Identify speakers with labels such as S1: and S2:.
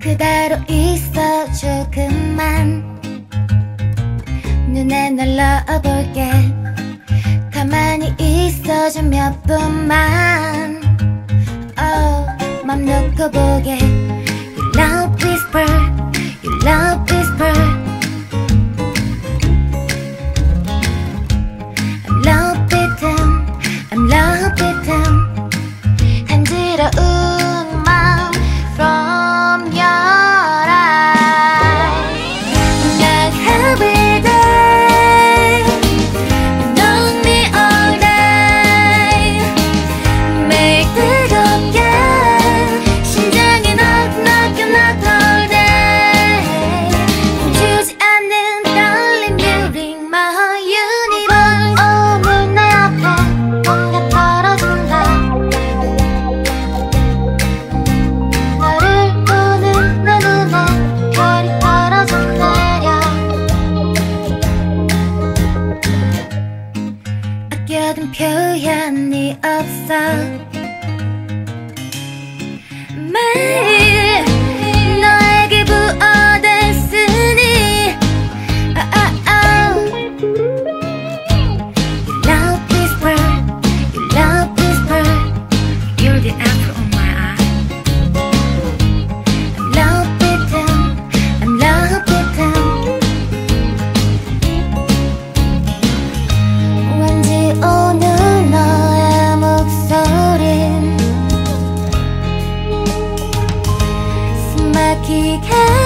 S1: 그대로 있어 조금만. 눈에 날라볼게. 가만히 있어줘 몇 분만. Oh, 놓고 보게. 표현이 없어 聞け